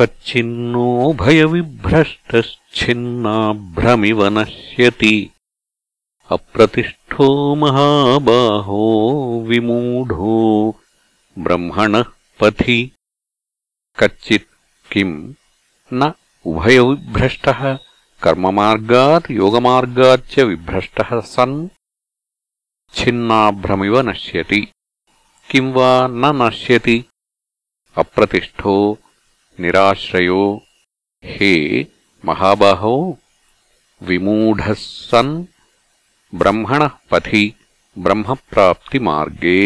कच्चिन्नो भयविभ्रष्टश्चिन्नाभ्रमिव नश्यति। अप्रतिष्ठो महाबाहो विमूढो ब्रह्मणः पथि। कच्चित् किम्? न, उभयविभ्रष्टः। कर्ममार्गात् योगमार्गाच्च विभ्रष्टः सन्। छिन्नाभ्रमिव नश्यति। किम् वा न नश्यति? अप्रतिष्ठो निराश्रयो। हे महाबाहो विमूढः सन् ब्रह्मणः पथि ब्रह्मप्राप्तिमार्गे